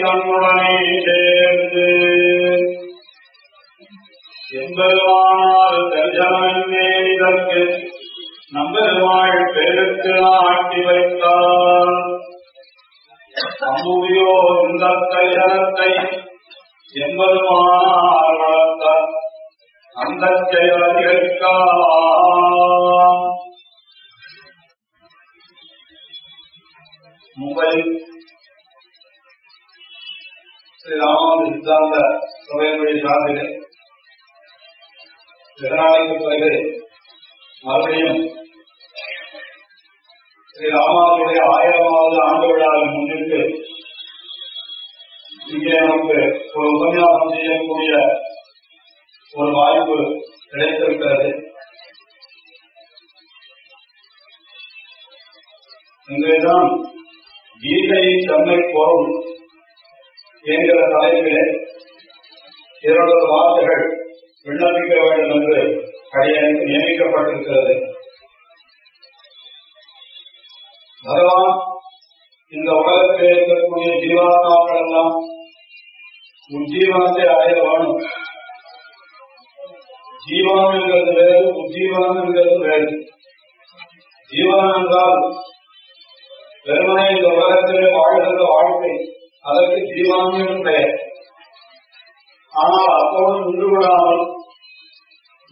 நம்முடனே சேர்ந்து எம்பெருமானால் தரிசனமே இதற்கு நம்பெருமாள் பெருக்கு ஆட்டி வைத்தார் அம்புவியோ இந்த தரிசனத்தை எம்பெருமானால் வளர்த்த அந்த செயல் அதிகரிக்கலாம் மும்பை ஸ்ரீ ராமானந்த சித்தாந்த சமயமொழி சார்பிலே இதனாலைக்கு பிறகு மறுபடியும் ஸ்ரீ ராமானுடைய ஆயிரமாவது ஆண்டு விழாவை முன்னிட்டு இங்கே நமக்கு ஒரு உபன்யாசம் செய்யக்கூடிய ஒரு வாய்ப்பு கிடைத்திருக்கிறது இங்கேதான் கீதையின் தன்மை பொருள் என்கிற தலைப்பிலே இரண்டு வார்த்தைகள் விண்ணப்பிக்க வேண்டும் என்று அடியனுக்கு நியமிக்கப்பட்டிருக்கிறது. பகவான் இந்த உலகத்தில் இருக்கக்கூடிய ஜீவாத்மாக்கள் எல்லாம் உஜ்ஜீவனத்தை அடைய வேணும். ஜீவனம் என்கிறது வேறு உஜ்ஜீவனம் என்கிறது வேறு. ஜீவனம் என்றால் வெறுமனே இந்த உலகத்திலே வாழ்கிற வாழ்க்கை. அதற்கு ஜீவனம் பெயர் ஆனால் அப்போது நின்று விடாமல்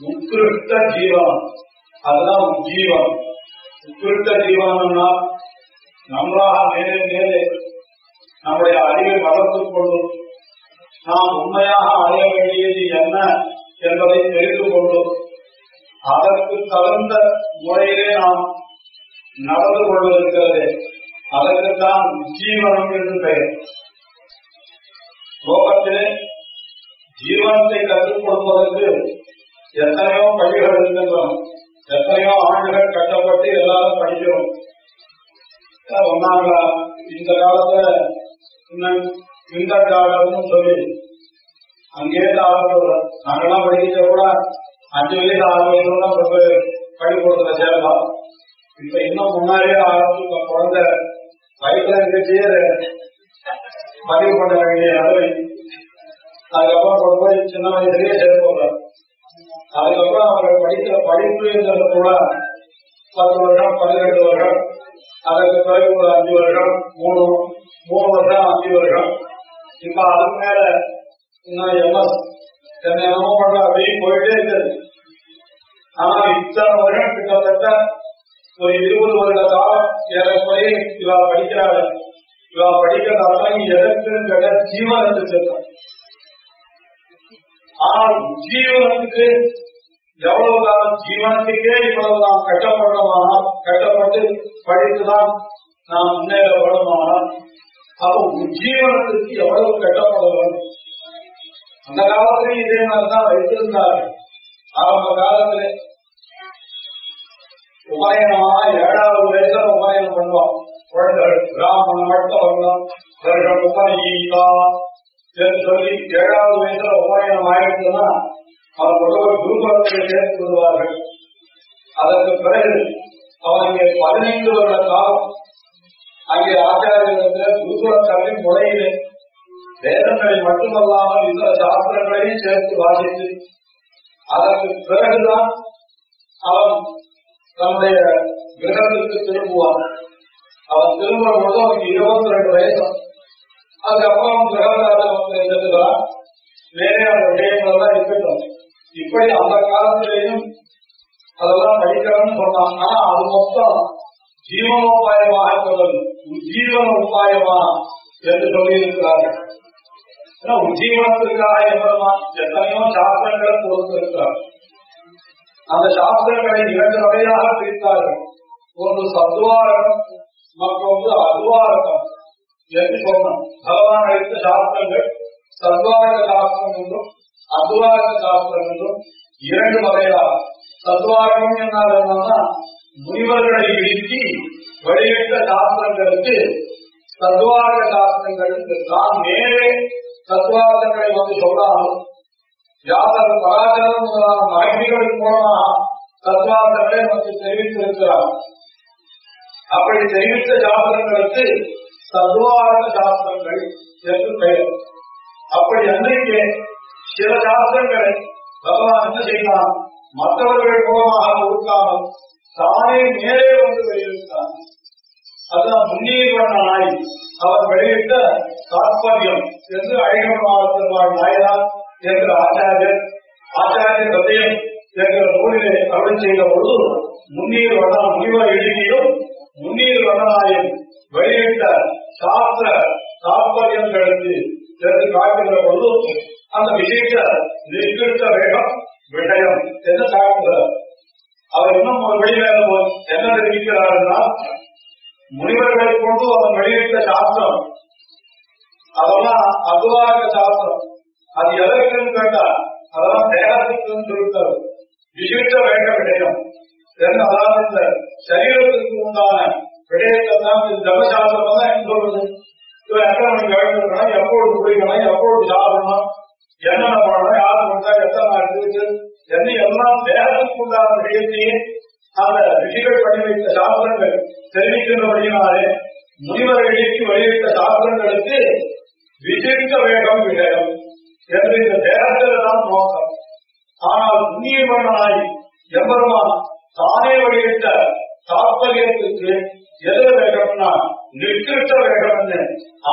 உத்கிருஷ்ட ஜீவனம் அதுதான் உஜ்ஜீவனம் உத்கிருஷ்ட ஜீவனம்னா நம்மளாக மேலே மேலே நம்முடைய அறிவை வளர்த்துக் கொண்டு நாம் உண்மையாக அடைய வேண்டியது என்ன என்பதை தெரிந்து கொண்டு அதற்கு தகுந்த முறையிலே நாம் நடந்து கொண்டிருக்கிறது அதற்குத்தான் ஜீவனம் என்று பெயர். லோகத்திலே ஜீவனத்தை கற்றுக் கொடுப்பதற்கு எத்தனையோ பள்ளிகள் இருக்கின்றன. எத்தனையோ ஆண்டுகள் கட்டப்பட்டு எல்லாரும் படிக்கிறோம். ஒன்னாங்க இந்த காலத்துல இந்த காலம்னு சொல்லி அங்கேயிருந்து ஆரம்பிக்கிறோம் நாங்கெல்லாம் படிக்கிற கூட அஞ்சு வயசு ஆறு வயசுல தான் போய் பள்ளிக்கூடத்துல சேரலாம் இப்ப இன்னும் முன்னாடியே ஆரம்பிச்சு குழந்தை வயசுல இருந்துச்சே பதிவு பண்ண வேண்டிய அளவை அதுக்கப்புறம் கொண்டு போய் சின்ன வயசுலயே சேர்ப்பாங்க அதுக்கப்புறம் அவங்க படிக்கிற படிப்புங்கிறது கூட பத்து வருடம் பதினெட்டு வருடம் அதற்கு பிறகு ஒரு அஞ்சு வருடம் மூணு மூணு வருடம் அஞ்சு வருடம். இப்ப அதுக்கு மேல இன்னும் எம்எஸ் என்ன என்னமோ பண்ற அப்படியே போயிட்டே இருக்குது. ஆனா இத்தனை வருடம் கிட்டத்தட்ட ஒரு இருபது வருட காலம் ஏறக்குறைய இவா படிக்கிறாள். இவா படிக்கிறதால எதற்கு கேட்ட ஜீவனத்துக்கு இருக்கும் ஜீவனத்துக்கு எவ்வளவு காலம் ஜீவனத்துக்கே இவ்வளவு நாம் கட்டப்படுறோமானால் கட்டப்பட்டு படித்துதான் நாம் முன்னேற வேணுமானால் அப்போ உஜ்ஜீவனத்திற்கு எவ்வளவு கட்டப்பட அந்த காலத்திலே இதே மாதிரிதான் வைத்திருந்தார்கள். ஆரம்ப காலத்திலே உபாயனமா ஏழாவது வயசுல உபாயனம் பண்ணுவான். குழந்தைகள் பிராமணன் மட்டும் வரலாம் அவர்கள் உபநயீதா என்று சொல்லி ஏழாவது வயசுல உபநயனம் ஆயிடுச்சுன்னா அவர் கொண்டு குருகுலத்தில் சேர்த்து விடுவார்கள் அதற்கு பிறகு அவர் இங்கே பதினைந்து வருட காலம் அங்கே ஆச்சாரியர்கள் குருகுல கல்வி முறையிலே வேதங்களை மட்டுமல்லாமல் இதர சாஸ்திரங்களையும் சேர்த்து வாசித்து அதற்கு பிறகுதான் அவன் தன்னுடைய கிரகத்துக்கு திரும்புவான். அவன் திரும்புற பொழுது அவனுக்கு இருபத்தி ரெண்டு வயசு அதுக்கப்புறம் கிரகராஜன் செல்லுகிறான் வேறே இருக்கட்டும். இப்படி அந்த காலத்திலேயும் அதெல்லாம் படிக்கணும்னு சொன்னான். ஆனா அது மொத்தம் ஜீவனோபாயமாக சொல்லல் உஜீவன உபாயமா என்று சொல்லி இருக்கிறார்கள் உஜீவனத்திற்காக எவ்வளவான் எத்தனையோ சாஸ்திரங்களை கொடுத்திருக்கிறார். அந்த சாஸ்திரங்களை இரண்டு வகையாக பிரித்தார்கள். ஒன்று சத்வாரகம் மற்றொன்று அத்வாரகம் என்று சொன்னோம் பகவான் அளித்த சாஸ்திரங்கள் சத்வார்க்க சாஸ்திரம் என்றும் அத்வார்க்க சாஸ்திரம் என்றும் இரண்டு வகையா சத்வார்க்கம் என்னால் என்னன்னா முனிவர்களை வீழ்த்தி வெளியிட்ட சாஸ்திரங்களுக்கு சத்வார்க்க சாஸ்திரங்கள் தான் நேரே சத்வார்க்கங்களை வந்து சொல்லாமல் யாதர் பராஜரம் முதலான மகிழ்ச்சிகள் மூலமாக தத்வார்த்தங்களை நமக்கு தெரிவித்திருக்கிறார் அப்படி தெரிவித்த சாஸ்திரங்களுக்கு சத்வார்த்த சாஸ்திரங்கள் என்று பெயர். அப்படி அன்றைக்கு சில சாஸ்திரங்களை பகவான் என்ன செய்யலாம் மற்றவர்கள் மூலமாக கொடுக்காமல் தானே மேலே வந்து வெளியிட்டான். அதுதான் முன்னீர்வண்ணனாய் அவர் வெளியிட்ட தாற்பயம் என்று அழகமாவத்தின் நாயனார் என்ற ஆச்சாரியர் ஆச்சாரிய சதயம் என்கிற நூலிலே அருள் செய்த பொழுது முன்னீர் வண்ண முனிவர் எழுதியும் முன்னீர் வெளியிட்ட சாஸ்திர தாற்பயங்களுக்கு என்று காட்டுகிற பொழுது அந்த விசேஷ நிர்கிருத்த வேகம் விஷயம் என்று காட்டுகிறார் அவர் இன்னும் ஒரு வெளியில என்ன தெரிவிக்கிறார் முனிவர்களை கொண்டு அவன் வெளியிட்ட சாஸ்திரம். அதெல்லாம் அதுவாக சாஸ்திரம். அது எதற்குன்னு கேட்டா அதெல்லாம் தேகத்துக்குன்னு சொல்லிட்டாரு விசிட்ட வேண்ட விடயம். அதாவது இந்த சரீரத்துக்கு உண்டான விடயத்தை தான் இந்த ஜபசாஸ்திரம் தான் என்ன சொல்றது இவன் எத்தனை மணிக்கு எழுந்திருக்கணும் எப்பொழுது குடிக்கணும்? எப்பொழுது சாப்பிடணும்? என்னென்ன பண்ணணும்? யாரு பண்ணா எத்தனை இருக்கு? என்ன எல்லாம் தேகத்துக்கு உண்டான விடயத்தையே அந்த ரிஷிகள் பண்ணி வைத்த சாஸ்திரங்கள் தெரிவிக்கின்றபடியினாலே முனிவர் வெளியிட்ட சாஸ்திரங்களுக்கு விசிட்ட வேகம் விஷயம் என்று இந்த தேகத்தில் தான் நோக்கம். ஆனால் புண்ணியமனாய் எம்பெருமான் தானே வெளியிட்ட தாற்பயத்துக்கு எது வேகம்னா நிற்கிட்ட வேகம்னு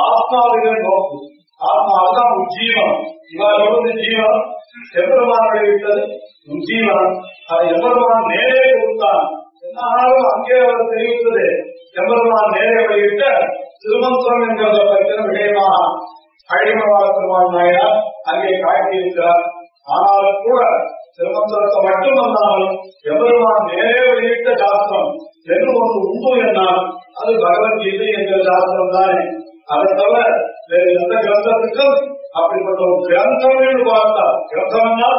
ஆத்மாவிகள் நோக்கு. ஆத்மா அதுதான் உஜ்ஜீவனம் இவா ஜீவம் ஜீவனம் எம்பெருமான் வெளியிட்டது உஜ்ஜீவனம் அதை எம்பெருமான் நேரே கொடுத்தான். என்னாலும் அங்கே அவர் தெரிவித்தது. எம்பெருமான் நேரே வெளியிட்ட திருமந்திரம் என்கிறத பற்றின விஷயமாக நாயனார் அங்கே காட்டியிருக்கிறார். ஆனாலும் கூட திருமந்திரத்தை மட்டுமல்லாமல் எம்பெருமான் நேரே வெளியிட்ட சாஸ்திரம் என்று ஒன்று உண்டு என்னால் அது பகவத்கீதை என்ற சாஸ்திரம் தானே. அதை தவிர வேறு எந்த கிரந்தத்துக்கும் அப்படிப்பட்ட ஒரு கிரந்தம் என்று பார்த்தால் கிரந்தம்னா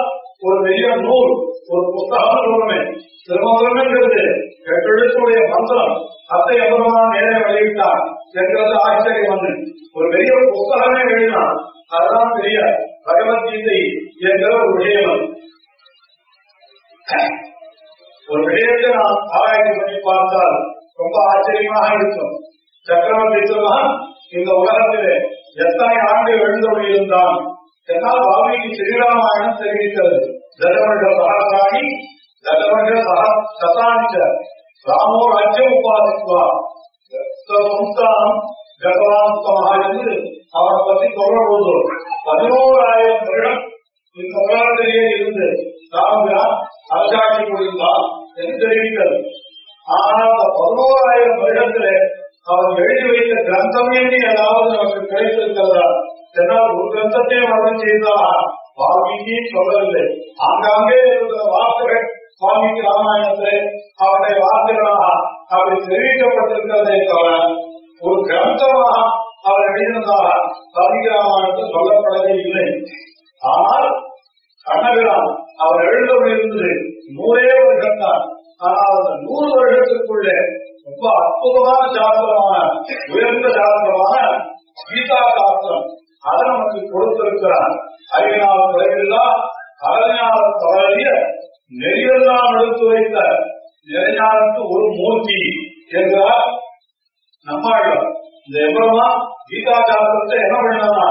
ஒரு பெரிய நூல் ஒரு புத்தகம் சொல்லுமே திருமந்திரம் என்கிறது எட்டெழுத்துடைய மந்திரம் அத்தை எவ்வளவு நேரே வெளியிட்டார் என்கிறது ஆச்சரியம் வந்து ஒரு பெரிய புத்தகமே எழுதினார் அதுதான் பெரிய பகவத்கீதை என்கிற ஒரு விஷயம் ஒரு விடயத்தை நாம் ஆராய்ச்சி பண்ணி பார்த்தால் ரொம்ப ஆச்சரியமாக இருக்கும் சக்கரவர்த்தி திருமகன் இந்த உலகத்திலே எத்தனை ஆண்டு எழுந்தோடு இருந்தான் என்னால் வால்மீகி ஸ்ரீராமாயணம் தெரிவிக்கிறது தசமண்ட சகசாணி தசமண்ட சக சதானிச்ச ராமோ ராஜ்யம் உபாதித்வா சம்ஸ்தானம் ககவாந்தமாக என்று அவனை பற்றி சொல்லும்போது பதினோராயிரம் வருடம் இந்த உலகத்திலேயே இருந்து ராமபிரான் அரசாட்சி கொடுத்தார் என்று தெரிவிக்கிறது ஆனால் அந்த பதினோராயிரம் வருடத்திலே அவர் எழுதி வைத்த கிரந்தம் என்று ஏதாவது நமக்கு கிடைத்திருக்கிறதா என்னால் ஒரு கிரந்தத்தையும் வர்ணம் செய்ததா வால்மீகி சொல்லவில்லை. ஆங்காங்கே இருக்கிற வார்த்தைகள் சுவாமிக்கு ராமாயணத்திலே அவருடைய வார்த்தைகளாக அப்படி தெரிவிக்கப்பட்டிருக்கிறதே தவிர ஒரு கிரந்தமாக அவர் எழுதினதாக சுவாமிக்கு ராமாயணத்தில் சொல்லப்படவே இல்லை. ஆனால் கண்ணபிரான் அவர் எழுதவிருந்து நூறே வருடம் தான் ஆனால் அந்த நூறு வருடத்திற்குள்ளே ரொம்ப அற்புதமான சாஸ்திரமான உயர்ந்த சாஸ்திரமான கீதா சாஸ்திரம் அதை நமக்கு கொடுத்திருக்கிறான். அறிவினால் குறைவில்லா அறஞானம் தவறிய நெறியெல்லாம் எடுத்து வைத்த நெறிஞானத்து ஒரு மூர்த்தி என்கிறார் நம்மாழ்வார் இந்த எவ்வளவா கீதா சாஸ்திரத்தை என்ன பண்ணா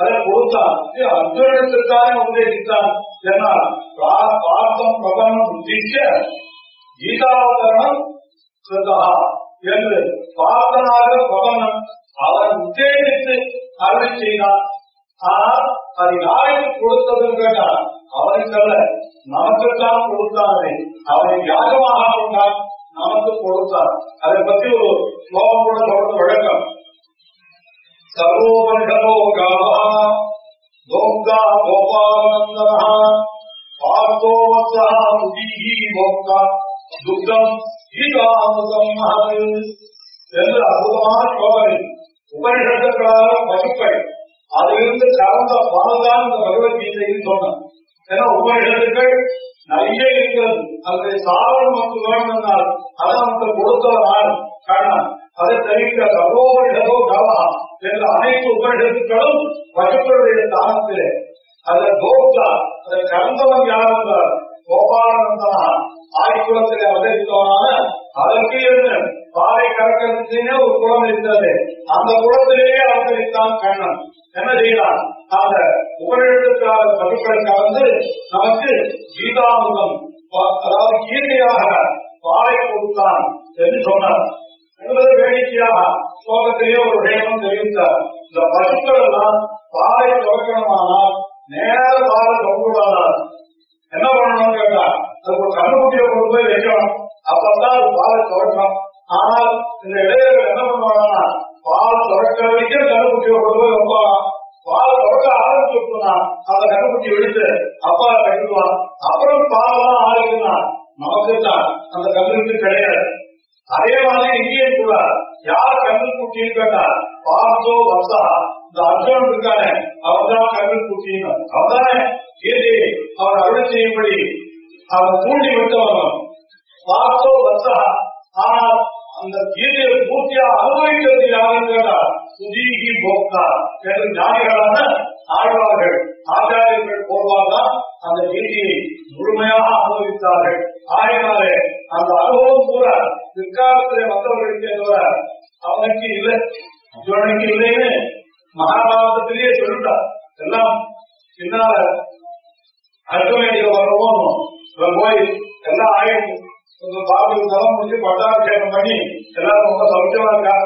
அதை கொடுத்தான். அர்ஜுனத்துக்காக உபதேசித்தான் என்னால் பார்த்தம் பிரபலம் உத்திக்க கீதாவதரணம் என்று பார்த்தனாக பிரபலம் அவன் உத்தேசித்து அருளை செய்தார். ஆனால் அது யாருக்கு கொடுத்ததுன்னு கேட்டால் அவனுக்கல்ல நமக்குத்தான் கொடுத்தானே அவனை யாகமாக கொண்டான் நமக்கு கொடுத்தார். அதை பற்றி ஒரு ஸ்லோகம் கூட தொடர்ந்து வழக்கம். சர்வோபனிஷதோ காவா கோப்தா கோபாலநந்தன பார்த்தோ வத்சா முகீஹி கோப்தா துக்கம் என்று அற்புதமான ஸ்லோகம் உபனிஷத்துக்களாக வகுப்பை அதிலிருந்து கலந்த பலன்தான் இந்த பகவத்கீதையில் சொன்னேன் ஏன்னா உபநிஷத்துக்கள் நிறைய இருக்கிறது. அது சாதனம் நமக்கு வேணும்னால் அதை நமக்கு கொடுத்தவனால் காரணம். அதை தவிர்க்க சர்வோபனிஷதோ கவா என்ற அனைத்து உபநிஷத்துக்களும் பசுக்களுடைய தானத்திலே. அதை தோப்தா அதை கலந்தவன் யார் என்றால் கோபாலனந்தனா ஆய்குலத்திலே அவதரித்தவனான அதற்கு என்ன? பாறை கறக்கிறதுக்குன்னே ஒரு குளம் இருந்தது அந்த குளத்திலேயே அவதரித்தான் கண்ணன் என்ன செய்யலாம்? அந்த உபநிடத்துக்காக பசுக்களை கலந்து நமக்கு கீதாமுகம் அதாவது கீதையாக பாறை கொடுத்தான் என்று சொன்னார். என்பது வேடிக்கையாக ஸ்லோகத்திலேயே ஒரு விஷயம் தெரிவித்தார். இந்த பசுக்கள் எல்லாம் பாறை துவக்கணுமானால் நேர பாறை தொங்கக்கூடாதான் என்ன பண்ணணும் கேட்டா அதுக்கு ஒரு கண்ணுக்குட்டியை கொண்டு போய் வைக்கணும். அப்பதான் அது பாறை துவக்கம் ஆனால் இந்த இடையில என்ன பண்ணுவாங்கன்னா பால் துறக்கிற வரைக்கும் கண்ணுக்குட்டியை கொண்டு போய் பால் தொடக்க ஆரம்பிச்சுனா அந்த கண்ணுக்குட்டி எடுத்து அப்பா கட்டுவான் அப்புறம் பாவம் ஆரம்பிக்கணும் நமக்கு தான் அந்த கண்ணுக்கு கிடையாது. அதே மாதிரி இங்கேயும் கூட யார் கண்ணு குட்டின்னு கேட்டா பார்த்தோ வசா இந்த அர்ஜுனன் இருக்கானே அவன் தான் கண்ணில் குட்டின்னு அவன்தானே கீதை அவர் அருள் செய்யும்படி அவர் தூண்டி விட்டவன். பார்த்தோ வசா ஆனா அந்த கீதையை பூர்த்தியா அனுபவிக்கிறது யாருன்னு கேட்டா சுதீகி போக்தா. என்று ஞானிகளான ஆழ்வார்கள் ஆச்சாரியர்கள் போர்வாதான் அந்த கீதையை முழுமையாக அனுபவித்தார்கள். ஆயினாலே அந்த அனுபவம் கூட பிற்காலத்திலே வந்தவர்களுக்கு தவிர அவனுக்கு இல்லை. அர்ஜுனனுக்கு இல்லைன்னு மகாபாரதத்திலேயே சொல்லிட்டார். எல்லாம் என்ன அர்த்தமேடிய வரவும் போய் எல்லாம் ஆயிடுச்சு. பாபு தலம் முடிஞ்சு பட்டாபிஷேகம் பண்ணி எல்லாரும் ரொம்ப சௌக்கியமா இருக்கா?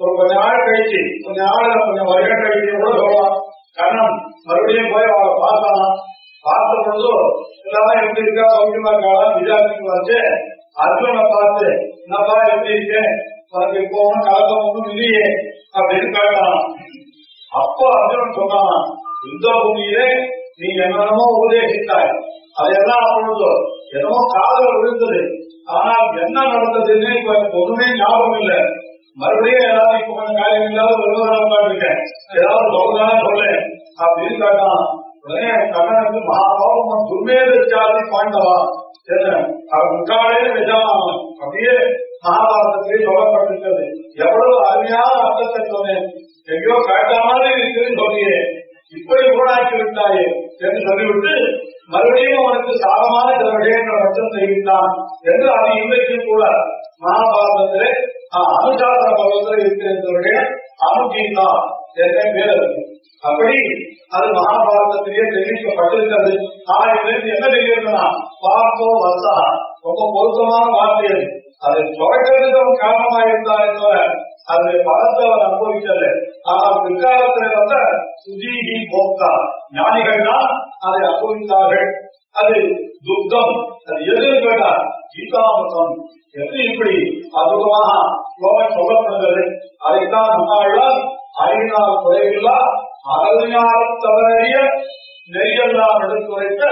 ஒரு கொஞ்ச நாள் கழிச்சு கொஞ்ச நாள் கொஞ்சம் வருடம் கழிச்சு கூட சொல்லலாம் கண்ணன் மறுபடியும் போய் அவளை பார்த்தானா? பார்த்த பொழுது எல்லாரும் எப்படி இருக்கா? சௌக்கியமா இருக்காளா விசாரிச்சு வச்சு அர்ஜுனை பார்த்து என்னப்பா எப்படி இருக்கேன் உனக்கு இப்போ ஒன்றும் கலக்கம் ஒன்றும் இல்லையே அப்படின்னு கேட்டான். அப்போ அர்ஜுனன் சொன்னானா இந்த பூமியிலே நீ என்னென்னமோ உபதேசித்தாய். அதையெல்லாம் அப்பொழுது என்னமோ காதல் விழுந்தது. ஆனால் என்ன நடந்ததுன்னு இப்ப ஒண்ணுமே ஞாபகம் இல்லை. மறுபடியும் ஏதாவது இப்ப கொஞ்சம் காரியம் இல்லாத விவகாரம் இருக்கேன். ஏதாவது சொல்லுதானே சொல்லு அப்படின்னு கேட்டான் உடனே கண்ணனுக்கு மகாபாவம் துர்மேத ஜாதி பாண்டவா? அவன் முக்காலே நிஜாம் அப்படியே மகாபாரதத்திலே சொல்லப்பட்டிருக்கிறது. எவ்வளவு அருமையான அர்த்தத்தை சொன்னேன். எங்கேயோ காட்ட மாதிரி இருக்குன்னு சொன்னியே. இப்படி ஊடாக்கி விட்டாயே என்று சொல்லிவிட்டு மறுபடியும் அவனுக்கு சாரமான சில விஷயங்கள் வச்சம் செய்கின்றான் என்று அது இன்றைக்கும் கூட மகாபாரதத்திலே அனுசாசன பருவத்தில் இருக்கிற அனுகீதா என்ற பேர் இருக்கு அப்படி அது மகாபாரதத்திலேயே தெரிவிக்கப்பட்டிருக்கிறது. ஆனா இதுல என்ன தெரியுதுன்னா பார்த்தோ வசா ரொம்ப பொருத்தமான வார்த்தை அதை. துவக்கிறதுக்கு அவன் காரணமாக இருந்தாலே தவிர அது பலத்தை அவர் அனுபவிக்கல ஆனால் பிற்காலத்தில் வந்த சுஜீகி போக்தா ஞானிகள் தான் அதை அனுபவித்தார்கள். அது துக்கம் அது எது கேட்டா கீதாமிருதம் எப்படி இப்படி அற்புதமாக ஸ்லோகம் சொல்லப்படுகிறது அதைத்தான் நம்மாழ்வார் அறிவினால் குறைவில்லா அகல்ஞானம் தவறிய நெறியெல்லாம் எடுத்து வைத்த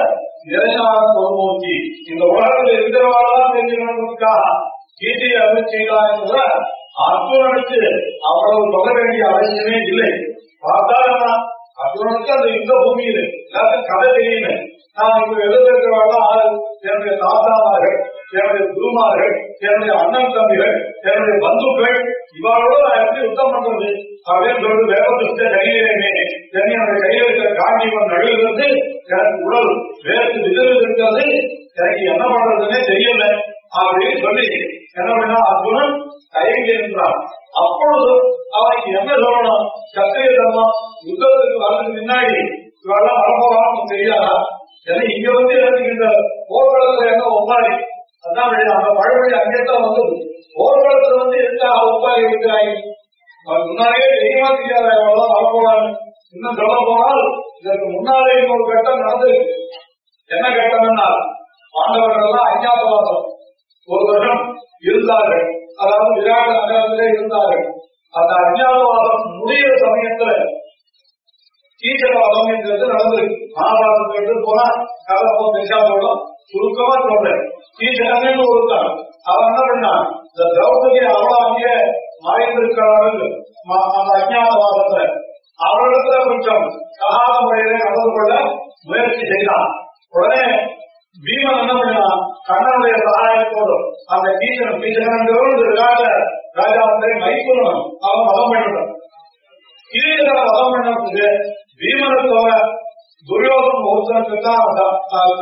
நிறைஞான பொருமூர்த்தி இந்த உலகத்தில் இருக்கிறவாழ்தான் தெரிஞ்சுக்கணுக்காக கீதையை அருள் செய்தார் என்ற அர்ஜுனனுக்கு அவ்வளவு சொல்ல வேண்டிய அவசியமே இல்லை. பார்த்தா அர்ஜுனனுக்கு அந்த யுத்த பூமியில எல்லாத்துக்கும் கதை தெரியல நான் இப்ப எழுதிருக்கிறவர்கள் ஆறு என்னுடைய தாத்தாமார்கள் என்னுடைய குருமார்கள் என்னுடைய அண்ணன் தம்பிகள் என்னுடைய பந்துக்கள் இவாளோட நான் எப்படி யுத்தம் பண்றது அப்படின்னு சொல்லிட்டு வேகத்துக்கு கையிலேமே என்னுடைய கையில் இருக்கிற காண்டிவன் நடுவிலிருந்து எனக்கு உடல் வேறு விதில் இருக்கிறது எனக்கு என்ன பண்றதுன்னே தெரியல அப்படின்னு சொல்லி என்ன பண்ணா அர்ஜுனன் தயங்கி இருந்தான் அப்பொழுது அவனுக்கு என்ன சொல்லணும் சத்திரிய தர்மம் யுத்தத்துக்கு வரதுக்கு முன்னாடி இவெல்லாம் வரப்போறான்னு தெரியாதா ஏன்னா இங்க வந்து இறந்துகின்ற போர்க்களத்துல என்ன ஒப்பாரி அதான் அந்த பழமொழி அங்கேதான் வந்தது போர்க்களத்துல வந்து எந்த ஒப்பாரி இருக்கிறாய் அவன் முன்னாலே தெரியுமா தெரியாதா எவ்வளவு வரப்போறான்னு இன்னும் சொல்ல போனால் இதற்கு முன்னாலே ஒரு கட்டம் நடந்து என்ன கட்டம் என்ன பாண்டவர்கள் எல்லாம் அஞ்ஞாதவாசம் ஒரு வருடம் இருந்தார்கள் அதாவது விராட நகரத்திலே இருந்தார்கள். அந்த அஞ்ஞாதவாதம் முடிகிற சமயத்துல கீச்சவாதம் என்கிறது நடந்திருக்கு மகாபாரதம் கேட்டு போனா கலப்பம் திசாவோடம் சுருக்கமா சொல்றேன். கீச்சகன்னு ஒருத்தான். அவன் என்ன பண்ணான்? இந்த திரௌபதி அவளாகிய மறைந்திருக்கிறார்கள் அந்த அஞ்ஞாதவாதத்துல அவரிடத்துல கொஞ்சம் சகாத முறையிலே நடந்து கொள்ள முயற்சி செய்தான். உடனே பீமன் என்ன பண்ணினான் கண்ணனுடைய சகாயத்தோடு அந்த கீச்சனம் கீச்சனங்கிறவன் ராஜா வந்து மைக்குலன் அவன் மதம் பண்ணிட்டான் கீழே மதம் பண்ணதுக்கு பீமனத்தோட துரியோதன் ஒருத்தனுக்கு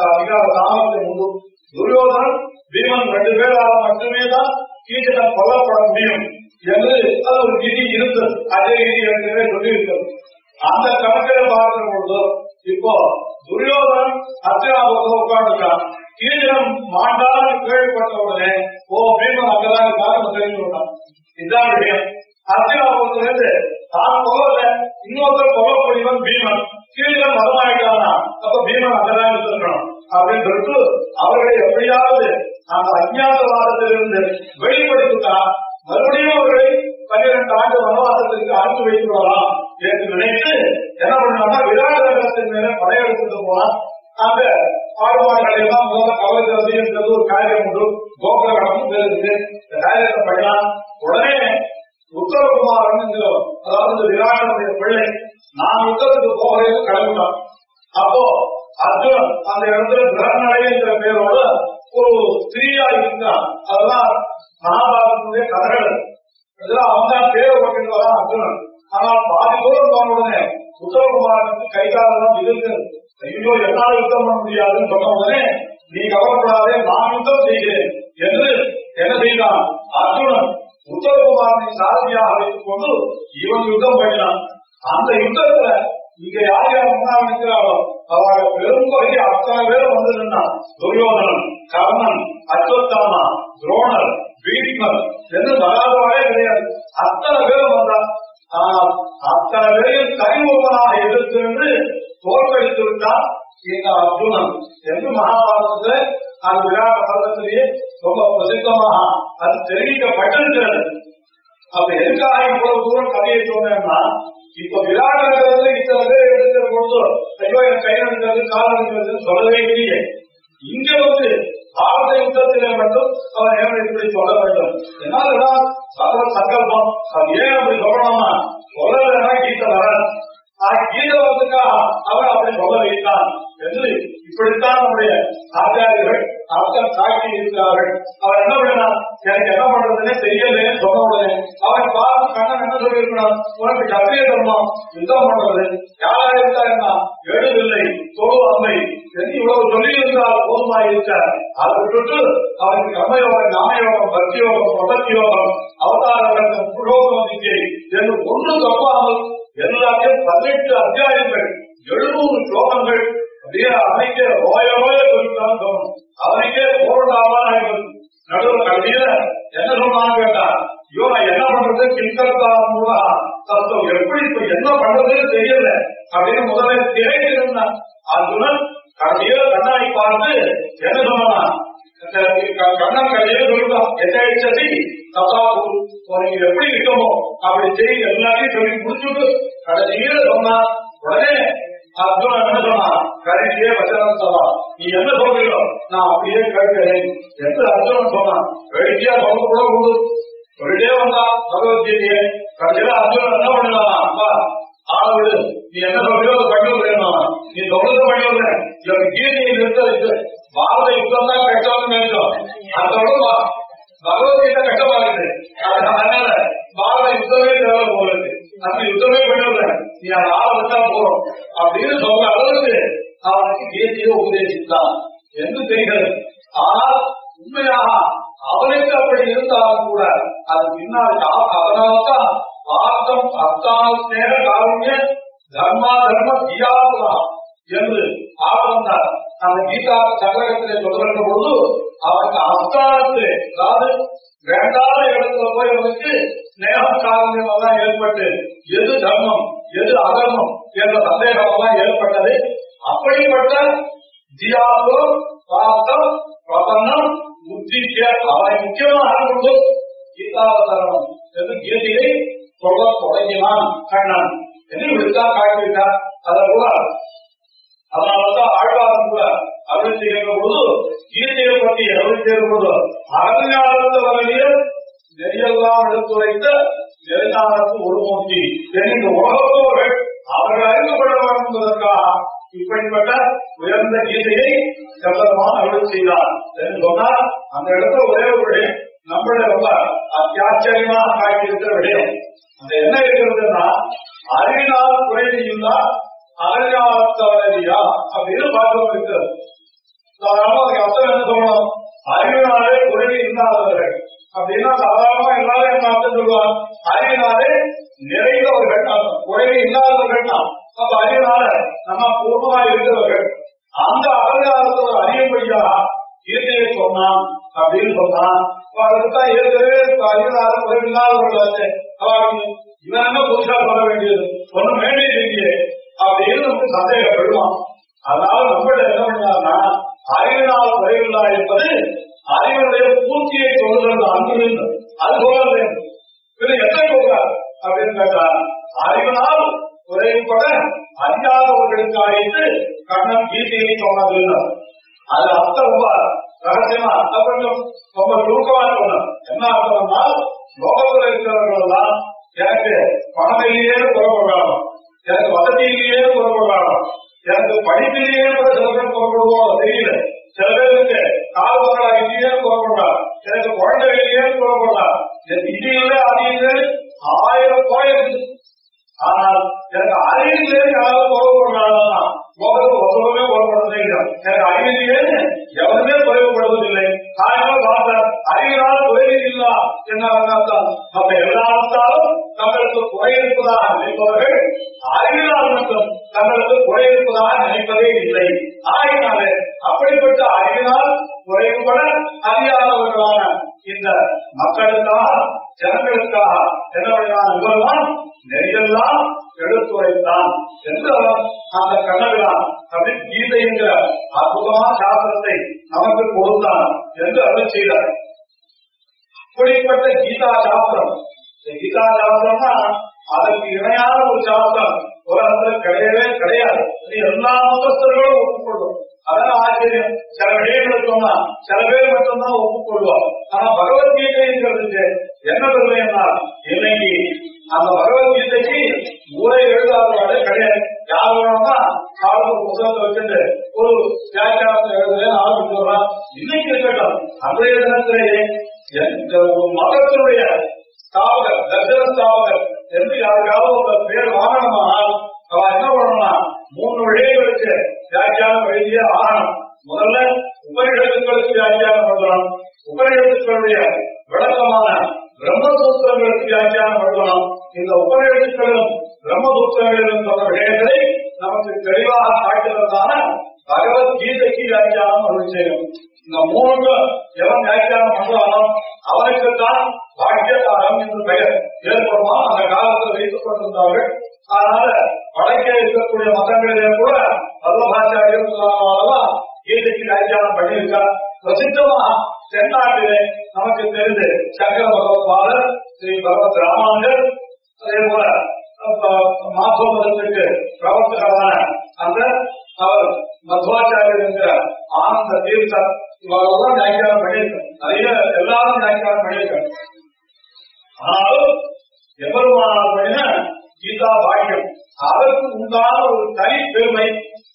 அதிகார ராமத்தை உண்டு. துரியோதனன் பீமன் ரெண்டு பேரால் மட்டுமே தான் கீச்சனை கொல்லப்பட முடியும் என்று அது ஒரு விதி இருந்தது. அதே விதி ஏற்கனவே சொல்லியிருக்கிறது. அந்த கணக்கில் பார்க்கிற பொழுது இப்போ துரியோதன் அத்தியாபத்தில் உட்கார்ந்துட்டான் கீழம் மாண்டான்னு கேள்விப்பட்ட உடனே ஓ பீமன் அங்கதான் காரணம் தெரிஞ்சு விட்டான் இதுதான் விஷயம் அத்தியாபத்திலிருந்து தான் போகல இன்னொருத்தர் போகக்கூடியவன் பீமன். கீழே மதமாயிட்டானா அப்ப பீமன் அங்கதான் இருந்திருக்கணும். அப்படின்னு சொல்லிட்டு அவர்களை எப்படியாவது அந்த அஞ்ஞாதவாதத்திலிருந்து வெளிப்படுத்திட்டா மறுபடியும் அவர்களை பன்னிரண்டு ஆண்டு வனவாசத்திற்கு அனுப்பி வைத்து விடலாம் என்று நினைத்து என்ன பண்ணாங்கன்னா விராட நகரத்தின் மேல படையெடுத்து போனா அந்த பாடுபாடுகளை எல்லாம் முதல்ல கவர்கிறது என்றது ஒரு காரியம் உண்டு. கோபுரம் இருக்கு இந்த காரியத்தை பண்ணலாம் உடனே உத்தரகுமாரன் என்கிறோம் அதாவது இந்த விராடனுடைய பிள்ளை நான் யுத்தத்துக்கு போகிறேன்னு கிளம்பினான். அப்போ அர்ஜுனன் அந்த இடத்துல பிரகநடை என்ற பேரோட ஒரு ஸ்திரீயா இருந்தா அதெல்லாம் மகாபாரதனுடைய கதைகள். இதெல்லாம் அவன் தான் பேர் பட்டு அர்ஜுனன். ஆனா பாதி தூரம் போன உடனே உத்தரகுமாரனுக்கு கை காலெல்லாம் ஐயோ என்னால் யுத்தம் பண்ண முடியாதுன்னு சொன்ன உடனே நீ கவலைப்படாதே நான் யுத்தம் செய்கிறேன் என்று என்ன செய்தான்? அர்ஜுனன் உத்தரகுமாரனை சாரதியாக வைத்துக் கொண்டு இவன் யுத்தம் பண்ணினான். அந்த யுத்தத்துல இங்க யார் யார் முன்னாள் நிற்கிறாரோ அவர்கள் பெரும் பகுதி அத்தனை பேரும் வந்து நின்றான். துரியோதனன். கர்ணன் அஸ்வத்தாமா துரோணர் பீஷ்மர் என்று வராதவாறே கிடையாது. அத்தனை பேரும் வந்தான் ஆனால் அத்தனை பேரையும் தனிமுகனாக எதிர்த்து என்று தோற்கடித்து விட்டார் இந்த அர்ஜுனன் என்று மகாபாரதத்துல அந்த விராட பர்வத்திலேயே ரொம்ப பிரசித்தமாக அது தெரிவிக்கப்பட்டிருக்கிறது. அப்ப எதுக்காக இவ்வளவு தூரம் கதையை சொன்னேன்னா இப்ப விராட நகரத்துல இத்தனை பேர் எடுக்கிற பொழுது ஐயோ என் கை நடக்கிறது கால் நடக்கிறது சொல்லவே இல்லையே. இங்க வந்து பாரத யுத்தத்திலே மட்டும் அவர் ஏன் இப்படி சொல்ல வேண்டும். என்னாலதான் சகல சங்கல்பம்? அது ஏன் அப்படி சொல்லணும்னா சொல்லலைன்னா கீதை வராது கீதை வரதுக்காக அவன் அப்படி சொல்ல வைத்தான் என்று இப்படித்தான் நம்முடைய ஆச்சாரியர்கள் அர்த்தம் சாட்சி இருக்கிறார்கள். அவர் என்ன பண்ணான் எனக்கு என்ன பண்றதுன்னே தெரியலைன்னு சொன்ன உடனே அவரை பார்த்து கண்ணன் என்ன சொல்லியிருக்கணும் உனக்கு சத்திய தர்மம் யுத்தம் பண்றது. யாரா இருந்தா எழுதில்லை தொழு அம்மை. என்று இவ்வளவு சொல்லியிருந்தால் போதுமா இருக்க அதை விட்டுட்டு அவருக்கு கம்மயோகம் நாமயோகம் பக்தி யோகம் பிரபத்தி யோகம் அவதார புரோகமதிக்கை என்று ஒன்று தப்பாமல் எல்லாத்தையும் பதினெட்டு அத்தியாயங்கள் எழுநூறு ஸ்லோகங்கள் அவனுக்கே ரோய ரோய சொல்லிட்டான்னு தோணும் அவனுக்கே போராடாமல் ஆகிடும் நடுவில் கடைசியில என்ன சொன்னான்னு கேட்டா ஐயோ நான் என்ன பண்றது கிங்கர்த்தா மூலா தத்துவம் எப்படி இப்ப என்ன பண்றதுன்னு தெரியல அப்படின்னு முதல்ல திரைக்கிருந்தான் அர்ஜுனன் கடைசியில கண்ணாடி பார்த்து என்ன சொன்னான் கண்ணன் கடையில சொல்லிட்டான் எதாச்சதி ததா குரு உனக்கு எப்படி இருக்கமோ அப்படி செய் எல்லாத்தையும் சொல்லி முடிச்சுட்டு கடைசியில சொன்னா உடனே அர்ஜுனன் என்ன சொன்னான் கடைசியே வசனம் சொன்னான் நீ என்ன சொல்றீங்களோ நான் அப்படியே கேட்கிறேன். என்று அர்ஜுனன் சொன்னான் கடைசியா சொல்ல கூட உண்டு. சொல்லிட்டே வந்தான் பகவத்கீதையை கடைசியில அர்ஜுனன் என்ன பண்ணலாம் அப்பா ஆள நீ என்ன சொல்றியோ அதை பண்ணி விடுறேன் நீ சொல்றது பண்ணி விடுறேன் இவன் கீதையை நிறுத்த பாரத யுத்தம் தான் கட்டணும்னு நினைச்சோம். அதோட பகவத்கீதை கட்டமா இருக்கு அதனால பாரத யுத்தமே தேவை போகிறது அந்த யுத்தமே பண்ணல நீ அதை ஆள விட்டா போறோம் அப்படின்னு சொல்ற அளவுக்கு அவனுக்கு கீதையை உபதேசித்தான் என்று தெரிகிறது ஆனால் உண்மையாக அவனுக்கு அப்படி இருந்தாலும் கூட அது பின்னால் அதனால்தான் பார்த்தம் அத்தானேர காரணிய தர்மா தர்ம தியாகுலா என்று ஆரம்பித்தார். அந்த கீதா சக்கரத்திலே சொல்கின்ற பொழுது அவனுக்கு அஸ்தானத்திலே அதாவது வேண்டாத இடத்துல போய் அவனுக்கு ஸ்நேகம் காரணம் எல்லாம் ஏற்பட்டு எது தர்மம் எது அதர்மம் என்ற சந்தேகம் எல்லாம் ஏற்பட்டது. அப்படிப்பட்ட தியாசோ பாஸ்தம் பிரபன்னம் புத்திக்க அவனை முக்கியமாக கொண்டு கீதாவதரணம் என்று கீதையை சொல்ல தொடங்கினான் கண்ணன். என்று விடுத்தா காட்டிவிட்டார் அதை கூட அதனாலதான் ஆழ்வாரம் கூட அருள் செய்கிற பொழுது கீதையை பற்றி அருள் செய்கிற பொழுது அரண்யாளத்த வகையில் நெறியெல்லாம் எடுத்துரைத்த நெருஞானத்து ஒரு மூர்த்தி இந்த உலகத்தோடு அவர்கள் அறிந்து கொள்ள வேண்டும் என்பதற்காக இப்படிப்பட்ட உயர்ந்த கீதையை செல்லமாக அருள் செய்தார். என்று சொன்னால் அந்த இடத்துல ஒரே ஒரு விடயம் ரொம்ப அத்தியாச்சரியமாக காட்டியிருக்கிற விடயம். அந்த என்ன இருக்கிறதுன்னா அறிவினால் குறைவில்லா அறியாத்தவரையா அப்படின்னு பார்க்க இருக்கிறது. அதுக்கு அர்த்தம் என்ன சொல்லணும்? அறிவினாலே குறைவி இல்லாதவர்கள் அப்படின்னா சாதாரணமா எல்லாரும் என்ன அர்த்தம் சொல்லுவாங்க அறிவினாலே நிறைந்தவர்கள் அர்த்தம். குறைவு இல்லாதவர்கள் தான். அப்ப அறிவினால நம்ம பூர்ணமா இருக்கிறவர்கள். அந்த அகங்காரத்தோட அறியும்படியா கீதையை சொன்னான் அப்படின்னு சொன்னான். அப்ப ஏற்கனவே அறிவினால குறைவு இல்லாதவர்கள் இவன் என்ன புதுசா சொல்ல வேண்டியது? ஒண்ணு வேண்டியது அப்படின்னு நமக்கு சந்தேகப்படுவான். அதனால நம்மள என்ன பண்ணாருன்னா அறிவினால் குறைவில்லா என்பது அறிவனுடைய பூர்த்தியை சொல்லுகிறது அன்பு அது போல வேண்டும் இது எத்தனை போகிறார் அப்படின்னு கேட்டா அறிவினால் குறைவுபட அறியாதவர்களுக்காக கண்ணன் கீதையை சொன்னது அது அர்த்தம் ரொம்ப ரகசியமா அர்த்தம் கொஞ்சம் ரொம்ப சுருக்கமா சொன்னோம் என்ன அர்த்தம்னா லோகத்துல இருக்கிறவர்கள் எல்லாம் எனக்கு பணம் இல்லையே புறப்படுறாங்க எனக்கு வசதியிலேயே புறப்படுறாங்க எனக்கு படிப்பிலேயே கூட சில பேர் புறப்படுவோம் தெரியல சில பேருக்கு கால்பங்களா இல்லையே புறப்படுறாங்க எனக்கு குழந்தை இல்லையே புறப்படுறாங்க எனக்கு இது இல்லை அது இல்லை ஆயிரம் கோயில் ஆனால் எனக்கு அறிவிலே யாரும் புறப்படுறாங்கன்னா லோகத்துக்கு ஒருவருமே புறப்படுறதே இல்லை எனக்கு அறிவிலேயே எவருமே குறைவுபடுவதில்லை ஆயிரம் பார்த்தேன் அறிவினால் குறைவு இல்லா என்ன அர்த்தம் மற்ற எல்லாத்தாலும் தங்களுக்கு குறை இருப்பதாக நினைப்பவர்கள் அறிவினால் மட்டும் தங்களுக்கு குறை இருப்பதாக நினைப்பதே இல்லை ஆகினாலே அப்படிப்பட்ட அறிவினால் குறைவுபட அறியாதவர்களான இந்த மக்களுக்காக ஜனங்களுக்காக என்னவர்களான இவர்களாம் நெறியெல்லாம் எடுத்துரைத்தான் என்று அவர் அந்த கணக்கெல்லாம் தமிழ் கீதைங்கிற அற்புதமான சாஸ்திரத்தை நமக்கு கொடுத்தான் என்று அருள் செய்தார். அப்படிப்பட்ட கீதா சாஸ்திரம் இந்த கீதா சாஸ்திரம்னா அதற்கு இணையான ஒரு சாஸ்திரம். உலகத்தில் கிடையவே கிடையாது. எல்லா மதஸ்தர்களும் ஒப்புக்கொள்ளும். அதெல்லாம் ஆச்சரியம் சில விடயங்களை சொன்னா சில பேர் மட்டும்தான் ஒப்புக்கொள்வார் ஆனா பகவத்கீதைங்கிறதுக்கு என்ன பெருமை என்றால் இன்னைக்கு அந்த பகவத்கீதைக்கு ஊரை எழுதாதவாடே கிடையாது யார் வேணும்னா காலம் ஒரு புத்தகத்தை வச்சுட்டு ஒரு வியாக்கியானத்தை எழுதுறேன்னு ஆரம்பிச்சுடுறான் இன்னைக்கு இருக்கட்டும் அன்றைய தினத்திலேயே எந்த ஒரு மதத்தினுடைய ஸ்தாபகர் தர்சன ஸ்தாபகர் என்று யாருக்காவது ஒரு பேர் வாங்கணுமானால் அவ என்ன பண்ணணும்னா மூணு விடயங்களுக்கு வியாக்கியானம் எழுதிய ஆகணும் முதல்ல உபரிஷத்துக்களுக்கு வியாக்கியானம் பண்ணலாம் உபரிஷத்துக்களுடைய விளக்கமான பிரம்மசூத்திரங்களுக்கு வியாக்கியானம் பண்ணலாம் இந்த உபரிஷத்துக்களும் பிரம்மசூத்திரங்களிலும் சொன்ன விடயங்களை நமக்கு தெளிவாக காட்டுவதற்கான பகவத்கீதைக்கு வியாக்கியானம் அருள் செய்யும். இந்த மூணு எவன் வியாக்கியானம் பண்றானோ அவனுக்குத்தான் பாக்கியகாரம் என்று பெயர் ஏற்படுமா? அந்த காலத்தில் வைத்துக் கொண்டிருந்தார்கள் அதனால வடக்கே இருக்கக்கூடிய மதங்களிலே கூட வல்லபாச்சாரியர் முதலானவரெல்லாம் கீதைக்கு வியாக்கியானம் பண்ணியிருக்கார் பிரசித்தமா தென்னாட்டிலே நமக்கு தெரிந்து சங்கர பகவத்பாதர் ஸ்ரீ பகவத் ராமானுஜர் அதே போல மாதோ மதத்துக்கு பிரவர்த்தகரான அந்த அவர் மத்வாச்சாரியர் என்கிற ஆனந்த தீர்த்தர் இவரெல்லாம் வியாக்கியானம் பண்ணியிருக்காங்க. நிறைய எல்லாரும் வியாக்கியானம் பண்ணியிருக்காங்க. ஆனாலும் எவ்வளவு பண்ணின கீதா பாக்கியம் அதற்கு உண்டான ஒரு தனி பெருமை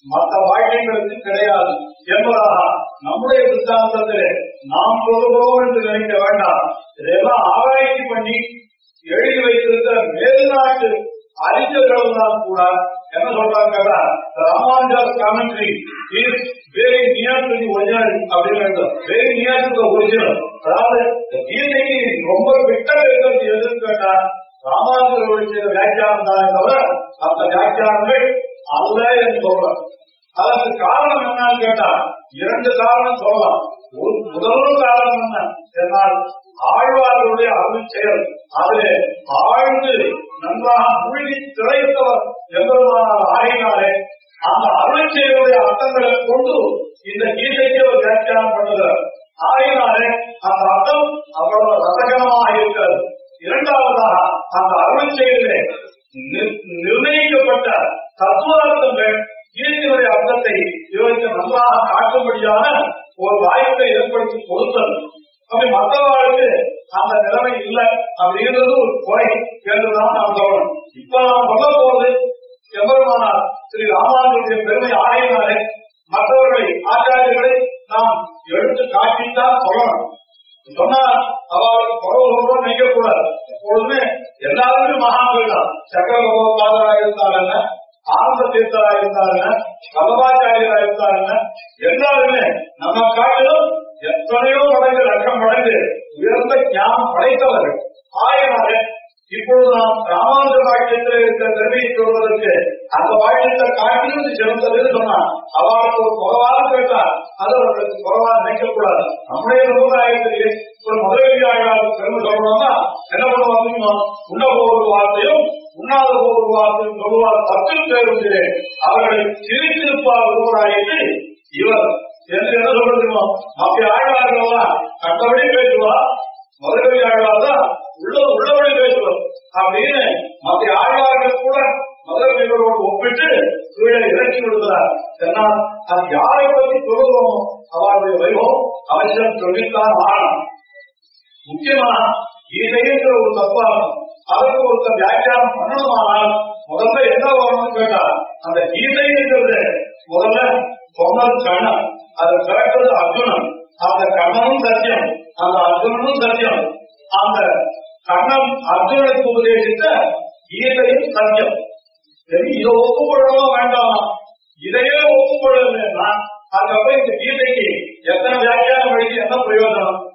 மற்ற பாக்கியங்களுக்கு கிடையாது என்பதாக நம்முடைய சித்தாந்தத்திலே நாம் சொல்லுகிறோம் என்று நினைக்க வேண்டாம். இதெல்லாம் ஆராய்ச்சி பண்ணி எழுதி வைத்திருக்கிற மேல்நாட்டு அறிஞர்களும் தான் கூட என்ன சொல்றாங்க Ramanujar commentary is very near to the original அப்படின்னு very near to the original அதாவது கீதைக்கு ரொம்ப விட்ட இருக்கிறது எதுன்னு கேட்டா ராமானுஜர் செய்த வியாக்கியானம் தானே தவிர அந்த வியாக்கியானங்கள் அல்ல என்று சொல்றார் அதற்கு காரணம் என்னன்னு கேட்டா இரண்டு காரணம் சொல்லலாம். ஒரு முதல் காரணம் என்ன? என்னால் ஆழ்வார்களுடைய அருள் செயல். அதிலே ஆழ்ந்து நன்றாக மூழ்கி திளைத்தவர் எம்பெருமானார் ஆகினாலே அந்த அருள் செயலுடைய அர்த்தங்களை கொண்டு இந்த கீதைக்கு ஒரு வியாக்கியானம் பண்ணுகிறார். ஆகினாலே அந்த அர்த்தம் அவ்வளவு ரசகரமாக இருக்கிறது. இரண்டாவதாக அந்த அருள் செயலிலே உண்ண போகிற வார்த்தையும் உண்ணாத போவது வார்த்தையும் சொல்லுவார். தப்பில் பேருகிறேன் அவர்களை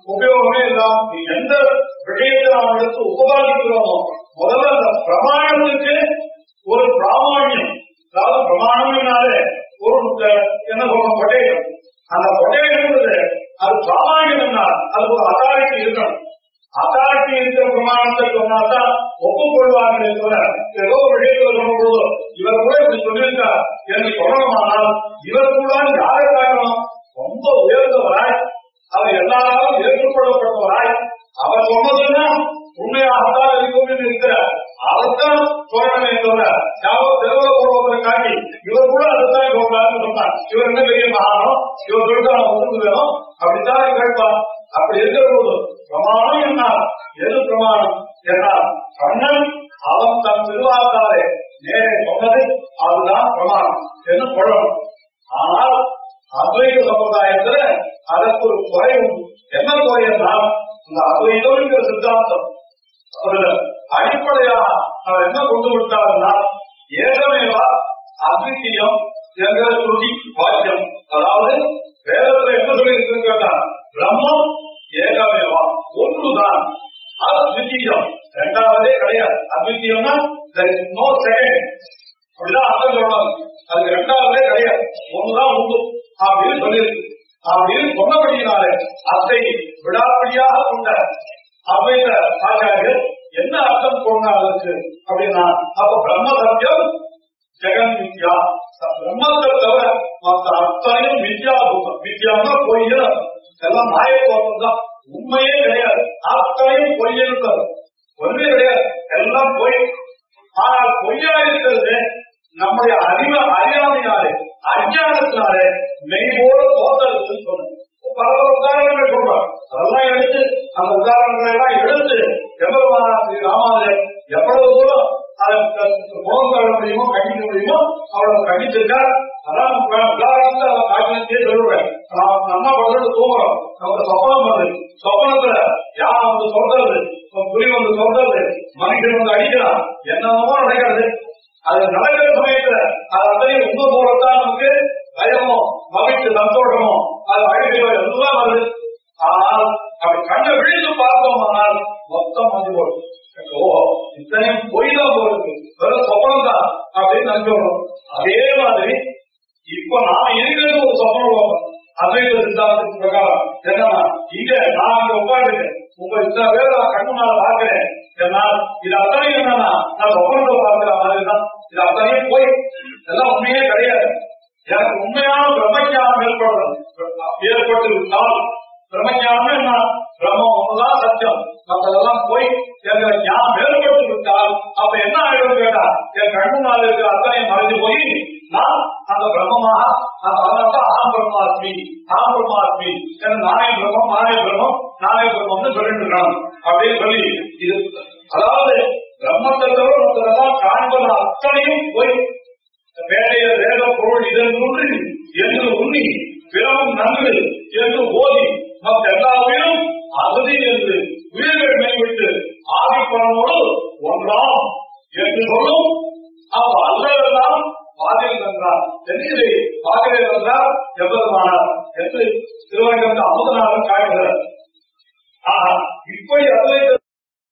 உபயோகமே இல்லாம எந்த விஷயத்தை நாம் எடுத்து உபகாரிக்கிறோமோ முதல்ல சமுதாயத்துல அதற்கு ஒரு குறை உண்டு. என்ன குறைன்னா இந்த அத்வைதம்ங்கிற சித்தாந்தம். அதுல அடிப்படையா நான் என்ன கொண்டு விட்டாருன்னா ஏகமேவா அத்வித்தியம் என்கிற ஸ்ருதி வாக்கியம். அதாவது வேதத்துல என்ன சொல்லி இருக்குன்னா பிரம்மம் ஏகமேவா ஒன்றுதான். அத்வித்தியம் ரெண்டாவதே கிடையாது. அத்வித்தியம்னா நோ செகண்ட் அப்படிதான் அர்த்தம் சொல்லணும். அது ரெண்டாவதே கிடையாது. ஒன்றுதான் உண்டு. அப்படின்னு சொல்லியிருக்கு அப்படின்னு சொன்னபடியினாலே அத்தை விடாப்பிடியாக கொண்ட அவையில ஆச்சாரியர் என்ன அர்த்தம் சொன்னாருக்கு அப்படின்னா அப்ப பிரம்ம சத்தியம் ஜெகன் வித்யா பிரம்மத்தை தவிர மற்ற அத்தனையும் வித்யாபூதம் வித்யான்னா பொய்யல் எல்லாம் மாயக்கோபம் தான் உண்மையே கிடையாது. அத்தனையும் பொய்யல் ஒன்றுமே கிடையாது. எல்லாம் பொய். ஆனால் பொய்யா இருக்கிறது நம்முடைய அறிவை அறிய क्या बतला रहे இருக்கான் அப்படியே போய் எல்லாம் உண்மையே கிடையாது. எனக்கு உண்மையான பிரம்மஞானம் ஏற்படுறது ஏற்பட்டு விட்டால் பிரம்மஞானம் என்ன? பிரம்மம்தான் சத்தியம். மற்றதெல்லாம் போய் எங்களை ஞானம் ஏற்பட்டு விட்டால் அப்ப என்ன ஆயிடும் கேட்டா என் கண்ணு நாள் இருக்கிற அத்தனையும் மறைஞ்சு போய் நான் அந்த பிரம்மமாக அதனால்தான் ஆம் பிரம்மாத்மி ஆம் பிரம்மாத்மி என நானே பிரம்மம் நானே பிரம்மம் நானே பிரம்மம்னு சொல்லிட்டு இருக்கான். அப்படின்னு சொல்லி இது அதாவது பிரம்மத்தை தவிர மற்றதெல்லாம் காண்பது அத்தனையும் போய் வேலைய வேத பொருள் இதன் என்று உண்ணி பிறவும் நன்கு என்று ஓதி மற்ற எல்லாவிலும் அகதி என்று உயிர்கள் மேல்விட்டு ஆதிப்பனோடு ஒன்றாம் என்று சொல்லும். அவ் அல்லதெல்லாம் பாதில் என்றார் தென்னிலை பாதிலே என்றார் எவ்வளவுமானார் என்று திருவரங்கத்தில் அமுதனாலும் காட்டுகிறார் ஆஹா இப்படி அத்வைத